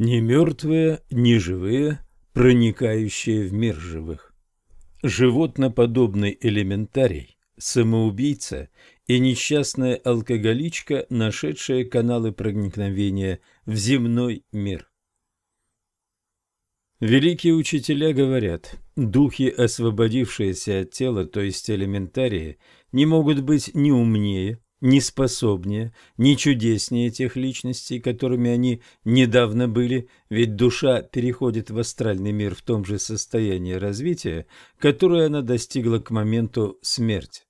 Не мертвые, не живые, проникающие в мир живых. Животноподобный элементарий, самоубийца и несчастная алкоголичка, нашедшая каналы проникновения в земной мир. Великие учителя говорят, духи, освободившиеся от тела, то есть элементарии, не могут быть ни умнее, ни способнее, ни чудеснее тех личностей, которыми они недавно были, ведь душа переходит в астральный мир в том же состоянии развития, которое она достигла к моменту смерти.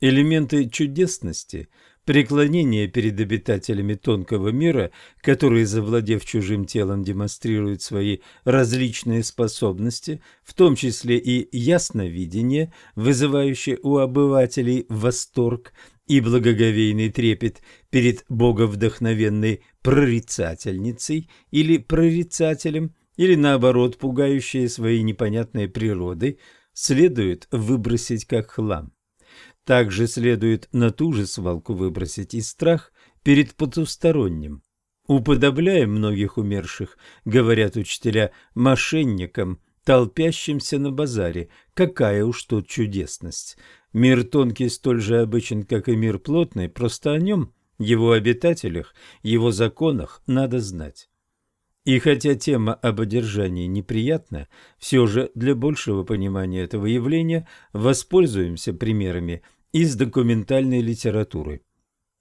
Элементы чудесности преклонение перед обитателями тонкого мира, которые, завладев чужим телом, демонстрируют свои различные способности, в том числе и ясновидение, вызывающее у обывателей восторг и благоговейный трепет перед боговдохновенной прорицательницей или прорицателем, или наоборот, пугающие своей непонятной природой, следует выбросить как хлам. Также следует на ту же свалку выбросить и страх перед потусторонним. Уподобляем многих умерших, говорят учителя, мошенникам, толпящимся на базаре. Какая уж тут чудесность! Мир тонкий столь же обычен, как и мир плотный, просто о нем, его обитателях, его законах надо знать. И хотя тема об одержании неприятна, все же для большего понимания этого явления воспользуемся примерами из документальной литературы.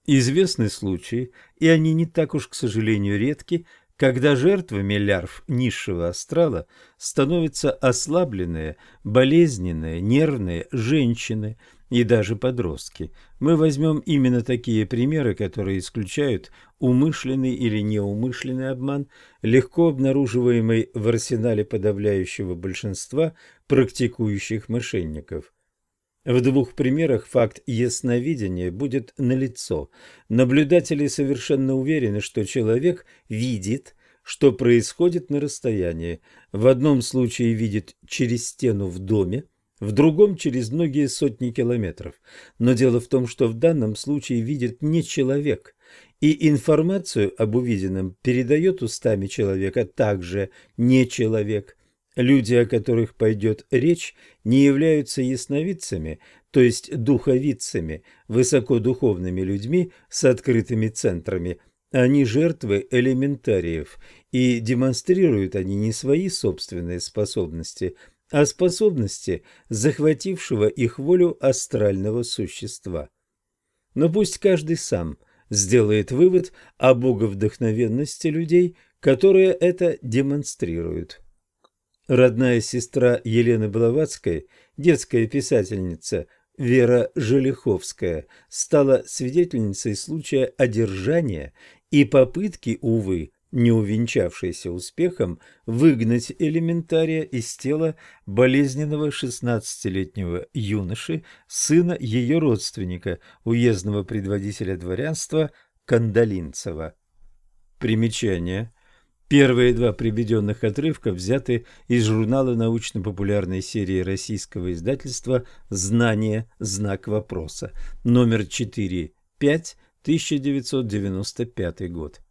Известны случаи, и они не так уж, к сожалению, редки, когда жертвами лярв низшего астрала становятся ослабленные, болезненные, нервные женщины и даже подростки. Мы возьмем именно такие примеры, которые исключают умышленный или неумышленный обман, легко обнаруживаемый в арсенале подавляющего большинства практикующих мошенников. В двух примерах факт ясновидения будет налицо. Наблюдатели совершенно уверены, что человек видит, что происходит на расстоянии. В одном случае видит через стену в доме, в другом через многие сотни километров. Но дело в том, что в данном случае видит не человек, и информацию об увиденном передает устами человека также не человек – Люди, о которых пойдет речь, не являются ясновидцами, то есть духовидцами, высокодуховными людьми с открытыми центрами. Они жертвы элементариев, и демонстрируют они не свои собственные способности, а способности захватившего их волю астрального существа. Но пусть каждый сам сделает вывод о боговдохновенности людей, которые это демонстрируют. Родная сестра Елены Блаватской, детская писательница Вера Желиховская, стала свидетельницей случая одержания и попытки, увы, не увенчавшейся успехом, выгнать элементария из тела болезненного шестнадцатилетнего юноши, сына ее родственника, уездного предводителя дворянства Кандалинцева. Примечание. Первые два приведенных отрывка взяты из журнала научно-популярной серии российского издательства «Знание. Знак вопроса», номер 4, 5, 1995 год.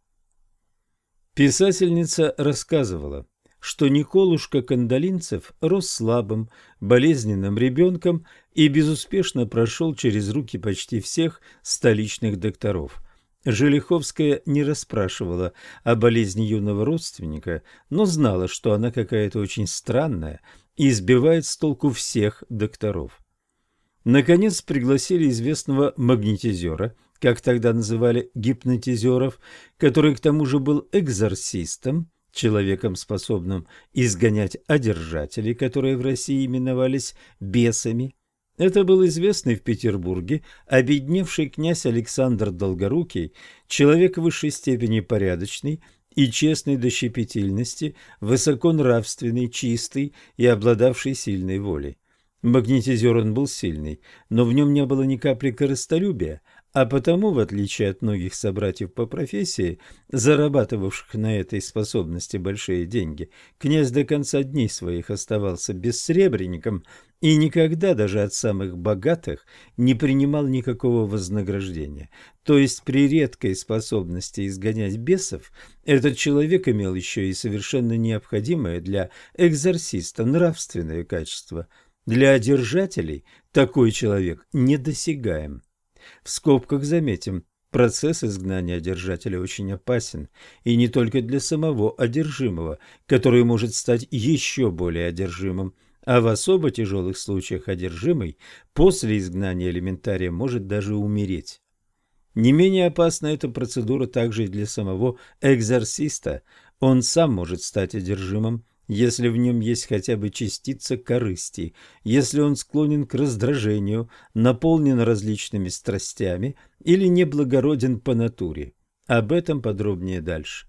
Писательница рассказывала, что Николушка Кандалинцев рос слабым, болезненным ребенком и безуспешно прошел через руки почти всех столичных докторов – Желиховская не расспрашивала о болезни юного родственника, но знала, что она какая-то очень странная и избивает с толку всех докторов. Наконец пригласили известного магнетизера, как тогда называли гипнотизеров, который к тому же был экзорсистом, человеком, способным изгонять одержателей, которые в России именовались бесами. Это был известный в Петербурге обедневший князь Александр Долгорукий, человек высшей степени порядочный и честный до щепетильности, высоконравственный, чистый и обладавший сильной волей. Магнетизер он был сильный, но в нем не было ни капли корыстолюбия, а потому, в отличие от многих собратьев по профессии, зарабатывавших на этой способности большие деньги, князь до конца дней своих оставался бессребренником и никогда даже от самых богатых не принимал никакого вознаграждения. То есть при редкой способности изгонять бесов этот человек имел еще и совершенно необходимое для экзорциста нравственное качество. Для одержателей такой человек недосягаем. В скобках заметим, процесс изгнания одержателя очень опасен, и не только для самого одержимого, который может стать еще более одержимым, а в особо тяжелых случаях одержимый после изгнания элементария может даже умереть. Не менее опасна эта процедура также и для самого экзорциста. Он сам может стать одержимым, если в нем есть хотя бы частица корысти, если он склонен к раздражению, наполнен различными страстями или неблагороден по натуре. Об этом подробнее дальше.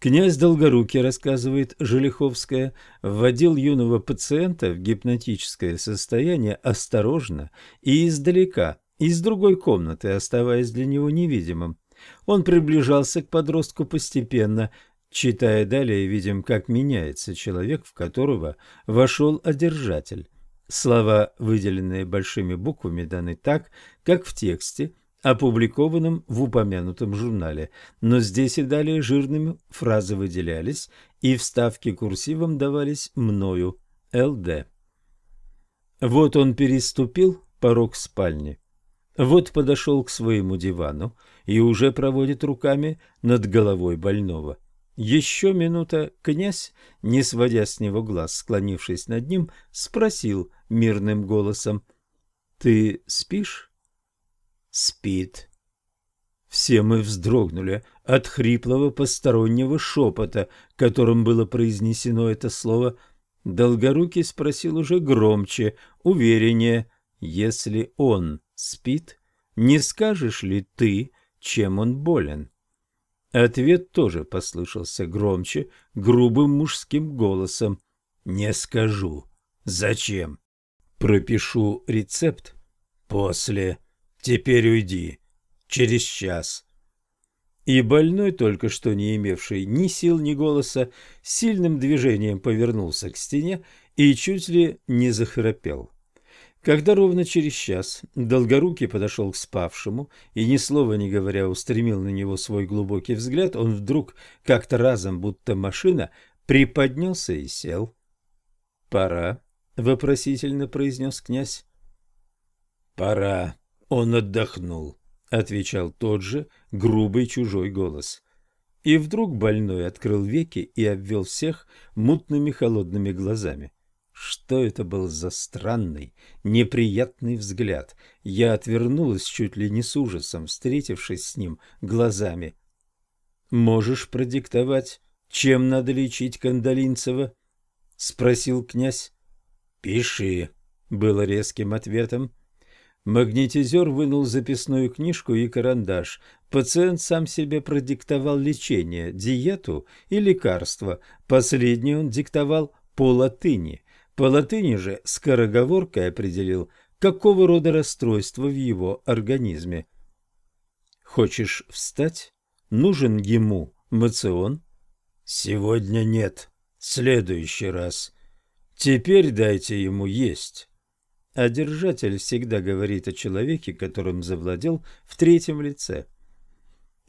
Князь Долгорукий, рассказывает Желиховская, вводил юного пациента в гипнотическое состояние осторожно и издалека, из другой комнаты, оставаясь для него невидимым. Он приближался к подростку постепенно, читая далее, видим, как меняется человек, в которого вошел одержатель. Слова, выделенные большими буквами, даны так, как в тексте, опубликованном в упомянутом журнале, но здесь и далее жирными фразы выделялись, и вставки курсивом давались мною, ЛД. Вот он переступил порог спальни. Вот подошел к своему дивану и уже проводит руками над головой больного. Еще минута князь, не сводя с него глаз, склонившись над ним, спросил мирным голосом, «Ты спишь?» Спит. Все мы вздрогнули от хриплого постороннего шепота, которым было произнесено это слово. Долгорукий спросил уже громче, увереннее, «Если он спит, не скажешь ли ты, чем он болен?» Ответ тоже послышался громче, грубым мужским голосом. «Не скажу. Зачем? Пропишу рецепт после». Теперь уйди. Через час. И больной, только что не имевший ни сил, ни голоса, сильным движением повернулся к стене и чуть ли не захрапел. Когда ровно через час Долгорукий подошел к спавшему и, ни слова не говоря, устремил на него свой глубокий взгляд, он вдруг, как-то разом, будто машина, приподнялся и сел. «Пора», — вопросительно произнес князь. «Пора», он отдохнул, отвечал тот же грубый чужой голос. И вдруг больной открыл веки и обвел всех мутными холодными глазами. Что это был за странный, неприятный взгляд? Я отвернулась чуть ли не с ужасом, встретившись с ним глазами. «Можешь продиктовать, чем надо лечить Кандалинцева?» — спросил князь. «Пиши», — было резким ответом. Магнетизер вынул записную книжку и карандаш. Пациент сам себе продиктовал лечение, диету и лекарство. Последнее он диктовал по латыни. По латыни же скороговоркой определил, какого рода расстройство в его организме. Хочешь встать? Нужен ему мацион? Сегодня нет. Следующий раз. Теперь дайте ему есть а держатель всегда говорит о человеке, которым завладел в третьем лице.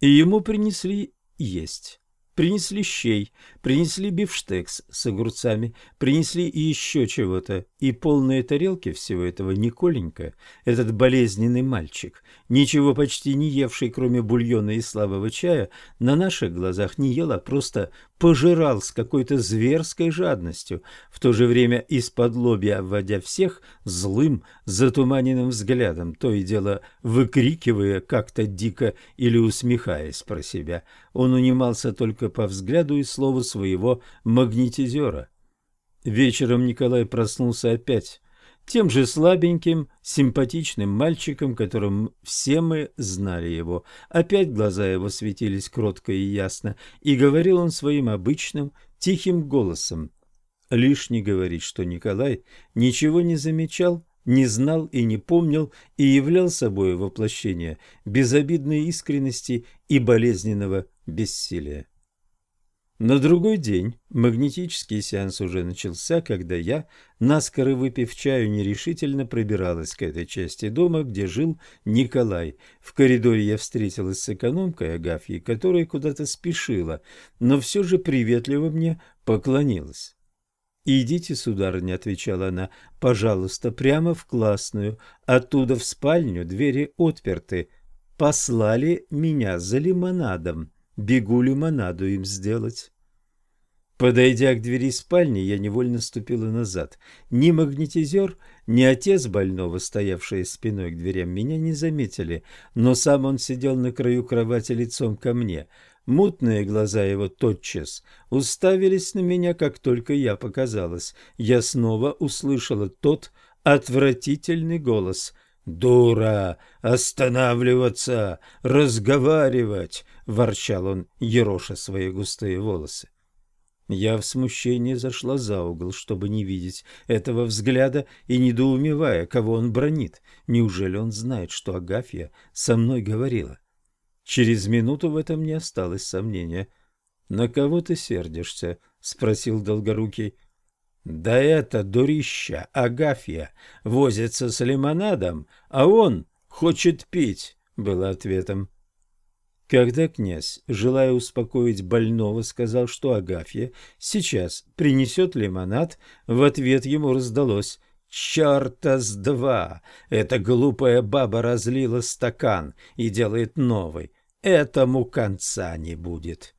И ему принесли есть. Принесли щей, принесли бифштекс с огурцами, принесли и еще чего-то, и полные тарелки всего этого Николенька, этот болезненный мальчик, ничего почти не евший, кроме бульона и слабого чая, на наших глазах не ел, а просто пожирал с какой-то зверской жадностью, в то же время из-под лобья обводя всех злым, затуманенным взглядом, то и дело выкрикивая как-то дико или усмехаясь про себя. Он унимался только по взгляду и слову своего магнетизера. Вечером Николай проснулся опять тем же слабеньким, симпатичным мальчиком, которым все мы знали его. Опять глаза его светились кротко и ясно, и говорил он своим обычным, тихим голосом. Лишний говорить, что Николай ничего не замечал, не знал и не помнил, и являл собой воплощение безобидной искренности и болезненного бессилия. На другой день магнетический сеанс уже начался, когда я, наскоро выпив чаю, нерешительно пробиралась к этой части дома, где жил Николай. В коридоре я встретилась с экономкой Агафьей, которая куда-то спешила, но все же приветливо мне поклонилась. «Идите, сударыня», — отвечала она, — «пожалуйста, прямо в классную. Оттуда в спальню двери отперты. Послали меня за лимонадом». Бегу лимонаду им сделать. Подойдя к двери спальни, я невольно ступила назад. Ни магнетизер, ни отец больного, стоявшие спиной к дверям, меня не заметили, но сам он сидел на краю кровати лицом ко мне. Мутные глаза его тотчас уставились на меня, как только я показалась. Я снова услышала тот отвратительный голос — «Дура! Останавливаться! Разговаривать!» — ворчал он, ероша свои густые волосы. Я в смущении зашла за угол, чтобы не видеть этого взгляда и недоумевая, кого он бронит. Неужели он знает, что Агафья со мной говорила? Через минуту в этом не осталось сомнения. «На кого ты сердишься?» — спросил Долгорукий. Да это дурища Агафья возится с лимонадом, а он хочет пить, было ответом. Когда князь, желая успокоить больного, сказал, что Агафья сейчас принесет лимонад, в ответ ему раздалось «Черта с два! Эта глупая баба разлила стакан и делает новый. Этому конца не будет».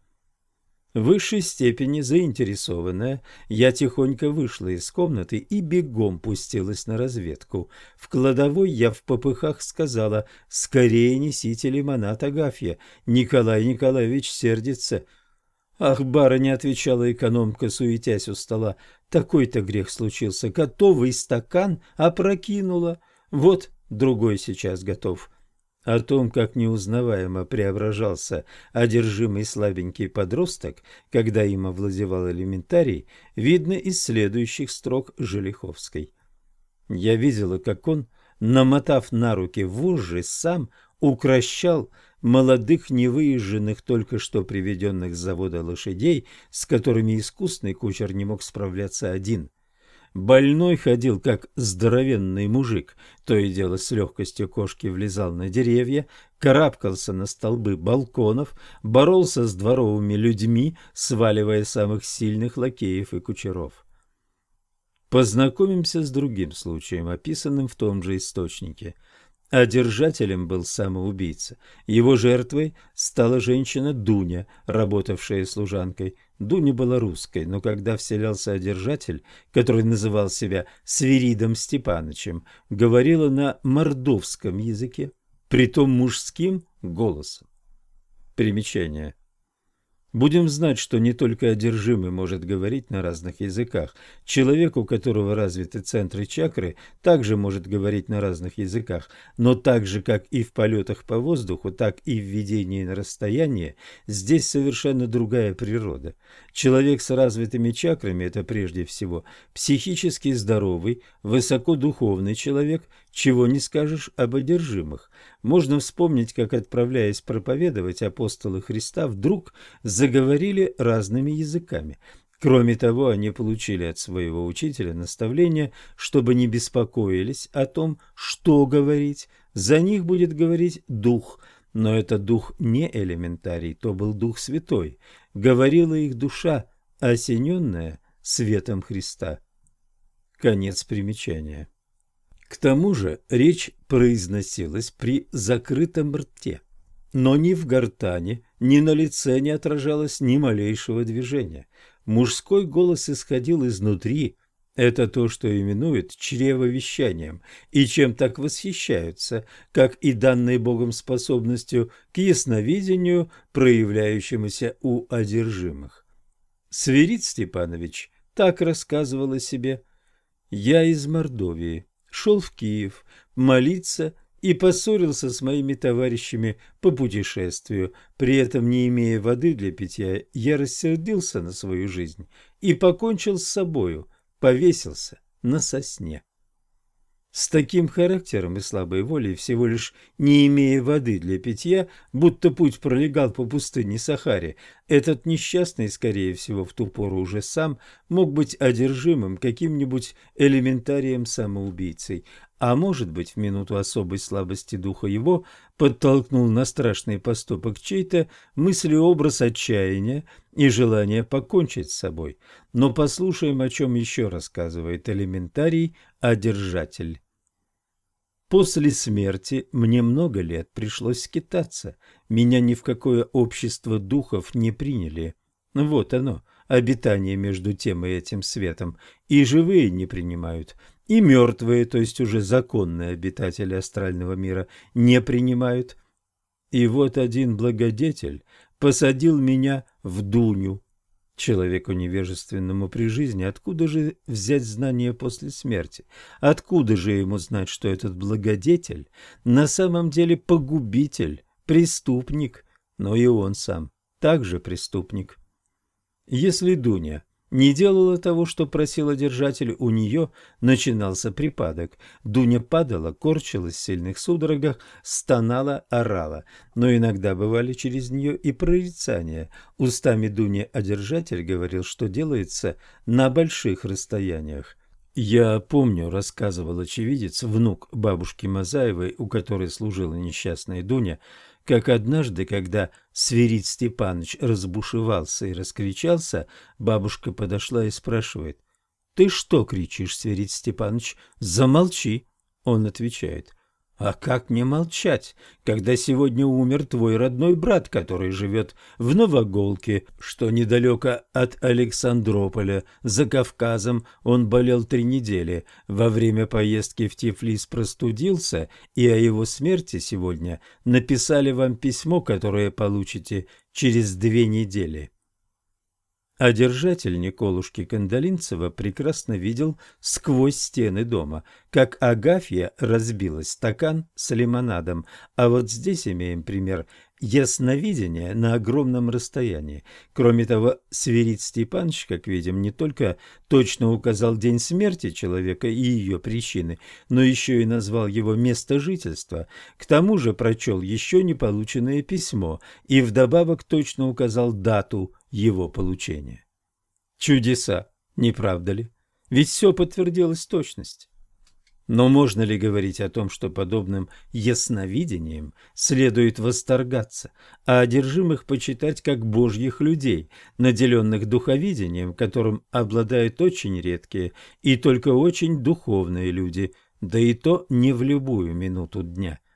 В высшей степени заинтересованная, я тихонько вышла из комнаты и бегом пустилась на разведку. В кладовой я в попыхах сказала «Скорее несите лимонад, Агафья, Николай Николаевич сердится». «Ах, барыня!» — отвечала экономка, суетясь у стола. «Такой-то грех случился. Готовый стакан опрокинула. Вот другой сейчас готов». О том, как неузнаваемо преображался одержимый слабенький подросток, когда им овладевал элементарий, видно из следующих строк Желиховской. Я видела, как он, намотав на руки вожжи, сам укращал молодых невыезженных только что приведенных с завода лошадей, с которыми искусный кучер не мог справляться один – Больной ходил, как здоровенный мужик, то и дело с легкостью кошки влезал на деревья, карабкался на столбы балконов, боролся с дворовыми людьми, сваливая самых сильных лакеев и кучеров. Познакомимся с другим случаем, описанным в том же источнике – а держателем был самоубийца. Его жертвой стала женщина Дуня, работавшая служанкой. Дуня была русской, но когда вселялся одержатель, который называл себя Свиридом Степанычем, говорила на мордовском языке, притом мужским голосом. Примечание. Будем знать, что не только одержимый может говорить на разных языках. Человек, у которого развиты центры чакры, также может говорить на разных языках, но так же, как и в полетах по воздуху, так и в видении на расстояние, здесь совершенно другая природа. Человек с развитыми чакрами – это прежде всего психически здоровый, высокодуховный человек, чего не скажешь об одержимых. Можно вспомнить, как, отправляясь проповедовать, апостолы Христа вдруг заговорили разными языками. Кроме того, они получили от своего учителя наставление, чтобы не беспокоились о том, что говорить. За них будет говорить Дух, но это Дух не элементарий, то был Дух Святой. Говорила их душа, осененная светом Христа. Конец примечания. К тому же речь произносилась при закрытом рте, но ни в гортане, ни на лице не отражалось ни малейшего движения. Мужской голос исходил изнутри, это то, что именуют чревовещанием, и чем так восхищаются, как и данной Богом способностью к ясновидению, проявляющемуся у одержимых. Сверид Степанович так рассказывал о себе. «Я из Мордовии шел в Киев молиться и поссорился с моими товарищами по путешествию. При этом, не имея воды для питья, я рассердился на свою жизнь и покончил с собою, повесился на сосне. С таким характером и слабой волей, всего лишь не имея воды для питья, будто путь пролегал по пустыне Сахаре, этот несчастный, скорее всего, в ту пору уже сам мог быть одержимым каким-нибудь элементарием самоубийцей, а может быть, в минуту особой слабости духа его подтолкнул на страшный поступок чей-то мыслеобраз отчаяния и желание покончить с собой. Но послушаем, о чем еще рассказывает элементарий одержатель. После смерти мне много лет пришлось скитаться. Меня ни в какое общество духов не приняли. Вот оно, обитание между тем и этим светом. И живые не принимают, и мертвые, то есть уже законные обитатели астрального мира, не принимают. И вот один благодетель посадил меня в Дуню, Человеку невежественному при жизни откуда же взять знания после смерти? Откуда же ему знать, что этот благодетель на самом деле погубитель, преступник, но и он сам также преступник? Если Дуня не делала того, что просила держатель, у нее начинался припадок. Дуня падала, корчилась в сильных судорогах, стонала, орала. Но иногда бывали через нее и прорицания. Устами Дуни одержатель говорил, что делается на больших расстояниях. Я помню, рассказывал очевидец, внук бабушки Мазаевой, у которой служила несчастная Дуня, как однажды, когда Сверид Степаныч разбушевался и раскричался, бабушка подошла и спрашивает, «Ты что кричишь, Сверид Степаныч? Замолчи!» Он отвечает, а как не молчать, когда сегодня умер твой родной брат, который живет в Новоголке, что недалеко от Александрополя, за Кавказом он болел три недели. Во время поездки в Тифлис простудился, и о его смерти сегодня написали вам письмо, которое получите через две недели. А держатель Николушки Кандалинцева прекрасно видел сквозь стены дома, как Агафья разбила стакан с лимонадом, а вот здесь имеем пример ясновидения на огромном расстоянии. Кроме того, Сверид Степанович, как видим, не только точно указал день смерти человека и ее причины, но еще и назвал его место жительства. К тому же прочел еще не полученное письмо и вдобавок точно указал дату его получения. Чудеса, не правда ли? Ведь все подтвердилось точность. Но можно ли говорить о том, что подобным ясновидением следует восторгаться, а одержимых почитать как божьих людей, наделенных духовидением, которым обладают очень редкие и только очень духовные люди, да и то не в любую минуту дня –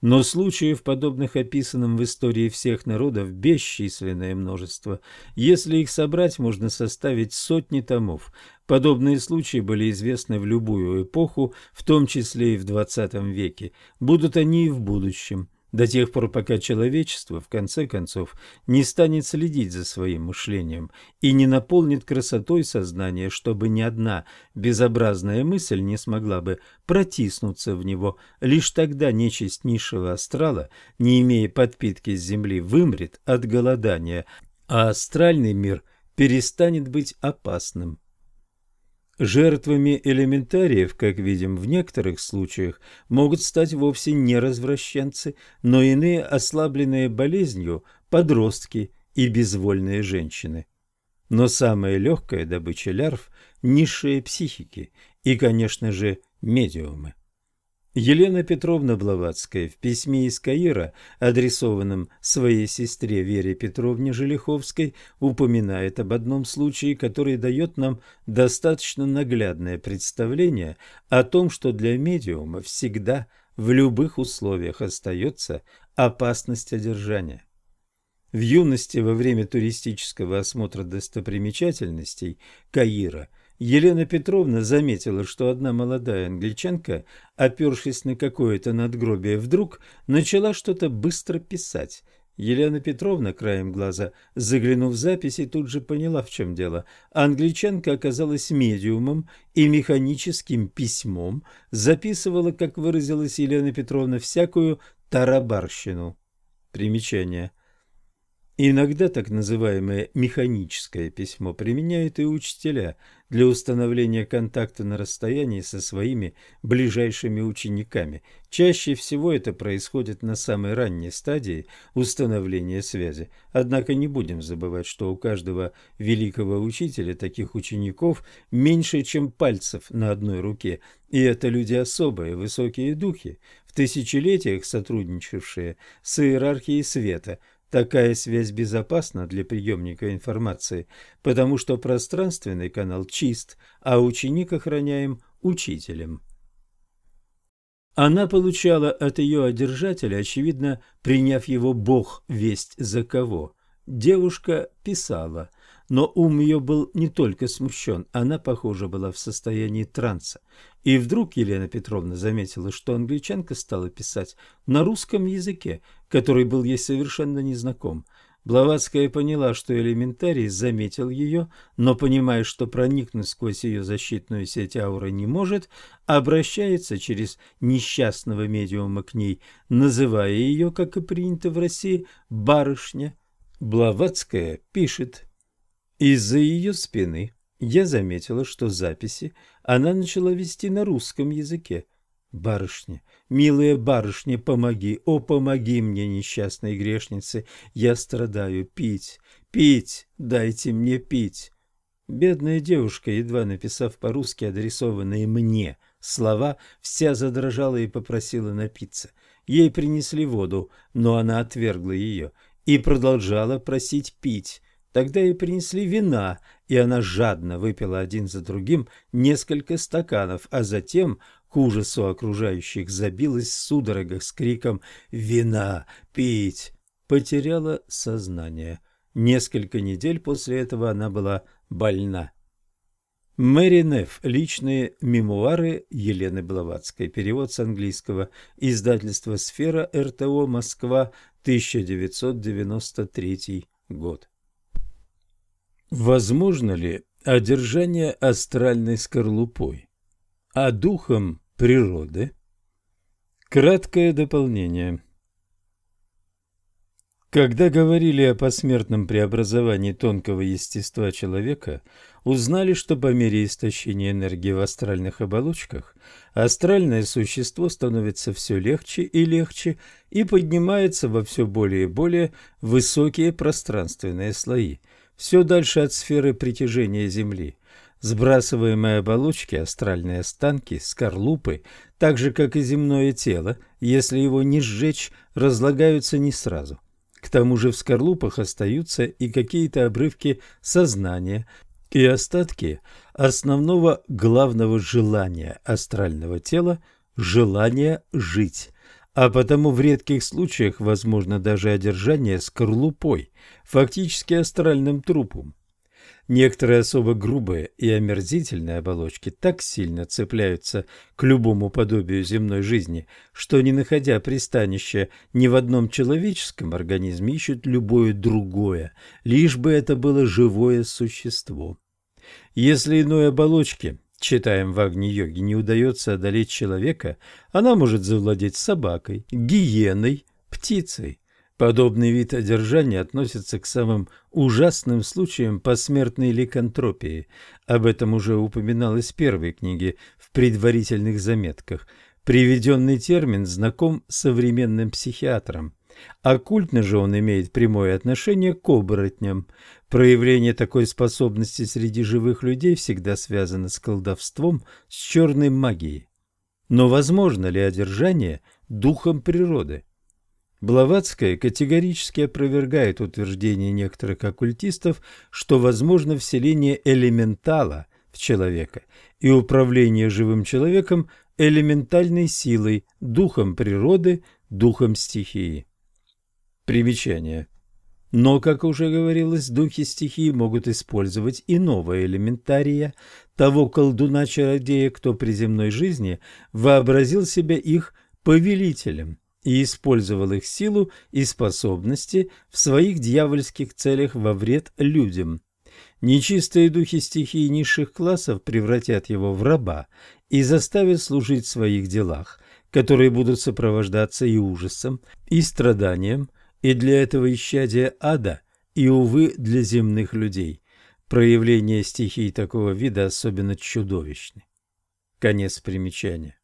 но случаев, подобных описанным в истории всех народов, бесчисленное множество. Если их собрать, можно составить сотни томов. Подобные случаи были известны в любую эпоху, в том числе и в XX веке. Будут они и в будущем до тех пор, пока человечество, в конце концов, не станет следить за своим мышлением и не наполнит красотой сознание, чтобы ни одна безобразная мысль не смогла бы протиснуться в него. Лишь тогда нечисть низшего астрала, не имея подпитки с земли, вымрет от голодания, а астральный мир перестанет быть опасным. Жертвами элементариев, как видим, в некоторых случаях могут стать вовсе не развращенцы, но иные ослабленные болезнью подростки и безвольные женщины. Но самая легкая добыча лярв – низшие психики и, конечно же, медиумы. Елена Петровна Блаватская в письме из Каира, адресованном своей сестре Вере Петровне Желиховской, упоминает об одном случае, который дает нам достаточно наглядное представление о том, что для медиума всегда в любых условиях остается опасность одержания. В юности во время туристического осмотра достопримечательностей Каира – Елена Петровна заметила, что одна молодая англичанка, опершись на какое-то надгробие, вдруг начала что-то быстро писать. Елена Петровна, краем глаза, заглянув в записи, тут же поняла, в чем дело. Англичанка оказалась медиумом и механическим письмом записывала, как выразилась Елена Петровна, всякую тарабарщину. Примечание. Иногда так называемое механическое письмо применяют и учителя для установления контакта на расстоянии со своими ближайшими учениками. Чаще всего это происходит на самой ранней стадии установления связи. Однако не будем забывать, что у каждого великого учителя таких учеников меньше, чем пальцев на одной руке, и это люди особые, высокие духи, в тысячелетиях сотрудничавшие с иерархией света – Такая связь безопасна для приемника информации, потому что пространственный канал чист, а ученик охраняем учителем. Она получала от ее одержателя, очевидно, приняв его Бог весть за кого. Девушка писала – но ум ее был не только смущен, она, похоже, была в состоянии транса. И вдруг Елена Петровна заметила, что англичанка стала писать на русском языке, который был ей совершенно незнаком. Блаватская поняла, что элементарий заметил ее, но, понимая, что проникнуть сквозь ее защитную сеть ауры не может, обращается через несчастного медиума к ней, называя ее, как и принято в России, «барышня». Блаватская пишет из-за ее спины я заметила, что записи она начала вести на русском языке. «Барышня, милая барышня, помоги, о, помоги мне, несчастной грешнице, я страдаю, пить, пить, дайте мне пить». Бедная девушка, едва написав по-русски адресованные мне слова, вся задрожала и попросила напиться. Ей принесли воду, но она отвергла ее и продолжала просить пить. Тогда ей принесли вина, и она жадно выпила один за другим несколько стаканов, а затем, к ужасу окружающих, забилась в судорогах с криком «Вина! Пить!» Потеряла сознание. Несколько недель после этого она была больна. Мэри Неф. Личные мемуары Елены Блаватской. Перевод с английского. Издательство «Сфера», РТО, Москва, 1993 год. Возможно ли одержание астральной скорлупой, а духом природы? Краткое дополнение. Когда говорили о посмертном преобразовании тонкого естества человека, узнали, что по мере истощения энергии в астральных оболочках астральное существо становится все легче и легче и поднимается во все более и более высокие пространственные слои – все дальше от сферы притяжения Земли. Сбрасываемые оболочки, астральные останки, скорлупы, так же, как и земное тело, если его не сжечь, разлагаются не сразу. К тому же в скорлупах остаются и какие-то обрывки сознания, и остатки основного главного желания астрального тела – желания жить а потому в редких случаях возможно даже одержание скорлупой, фактически астральным трупом. Некоторые особо грубые и омерзительные оболочки так сильно цепляются к любому подобию земной жизни, что, не находя пристанища ни в одном человеческом организме, ищут любое другое, лишь бы это было живое существо. Если иной оболочки читаем в Агни-йоге, не удается одолеть человека, она может завладеть собакой, гиеной, птицей. Подобный вид одержания относится к самым ужасным случаям посмертной ликантропии. Об этом уже упоминалось в первой книге в предварительных заметках. Приведенный термин знаком современным психиатрам. Оккультно же он имеет прямое отношение к оборотням. Проявление такой способности среди живых людей всегда связано с колдовством, с черной магией. Но возможно ли одержание духом природы? Блаватская категорически опровергает утверждение некоторых оккультистов, что возможно вселение элементала в человека и управление живым человеком элементальной силой, духом природы, духом стихии. Примечание. Но, как уже говорилось, духи стихии могут использовать иного элементария, того колдуна-чародея, кто при земной жизни вообразил себя их повелителем и использовал их силу и способности в своих дьявольских целях во вред людям. Нечистые духи стихии низших классов превратят его в раба и заставят служить в своих делах, которые будут сопровождаться и ужасом, и страданием, и для этого исчадия ада и, увы, для земных людей. Проявления стихий такого вида особенно чудовищны. Конец примечания.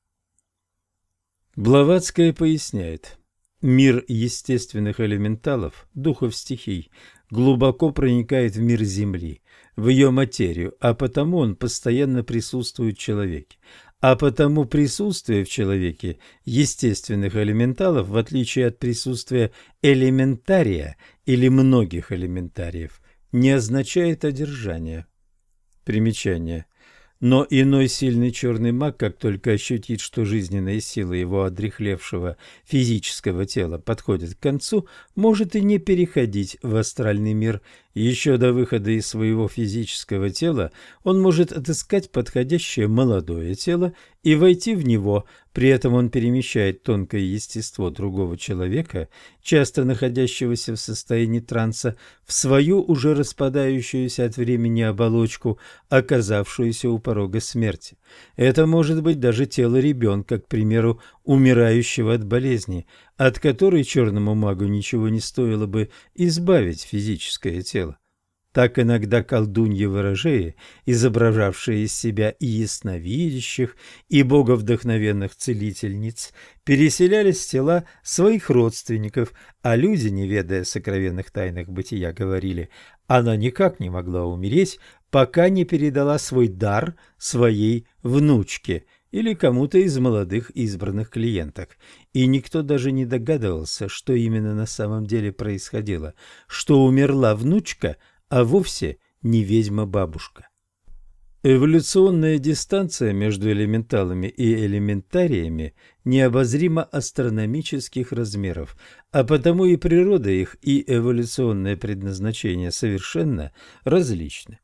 Блаватская поясняет. Мир естественных элементалов, духов стихий, глубоко проникает в мир Земли, в ее материю, а потому он постоянно присутствует в человеке. А потому присутствие в человеке естественных элементалов, в отличие от присутствия элементария или многих элементариев, не означает одержание. Примечание. Но иной сильный черный маг, как только ощутит, что жизненная сила его одрехлевшего физического тела подходит к концу, может и не переходить в астральный мир. Еще до выхода из своего физического тела он может отыскать подходящее молодое тело и войти в него, при этом он перемещает тонкое естество другого человека, часто находящегося в состоянии транса, в свою уже распадающуюся от времени оболочку, оказавшуюся у порога смерти. Это может быть даже тело ребенка, к примеру, умирающего от болезни, от которой черному магу ничего не стоило бы избавить физическое тело. Так иногда колдуньи-ворожеи, изображавшие из себя и ясновидящих, и боговдохновенных целительниц, переселялись в тела своих родственников, а люди, не ведая сокровенных тайнах бытия, говорили, она никак не могла умереть, пока не передала свой дар своей внучке или кому-то из молодых избранных клиенток. И никто даже не догадывался, что именно на самом деле происходило, что умерла внучка – а вовсе не ведьма-бабушка. Эволюционная дистанция между элементалами и элементариями необозримо астрономических размеров, а потому и природа их, и эволюционное предназначение совершенно различны.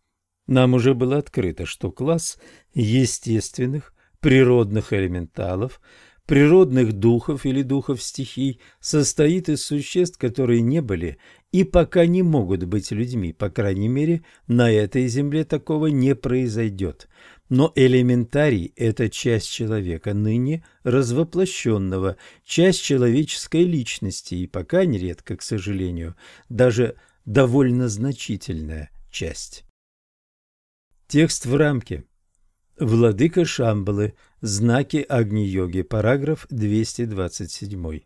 Нам уже было открыто, что класс естественных природных элементалов – природных духов или духов стихий состоит из существ, которые не были и пока не могут быть людьми, по крайней мере, на этой земле такого не произойдет. Но элементарий – это часть человека, ныне развоплощенного, часть человеческой личности, и пока нередко, к сожалению, даже довольно значительная часть. Текст в рамке. Владыка Шамбалы. Знаки Агни-йоги. Параграф 227.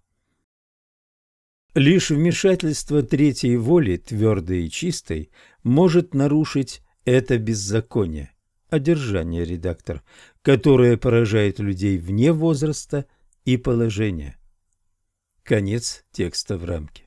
Лишь вмешательство третьей воли, твердой и чистой, может нарушить это беззаконие, одержание редактор, которое поражает людей вне возраста и положения. Конец текста в рамке.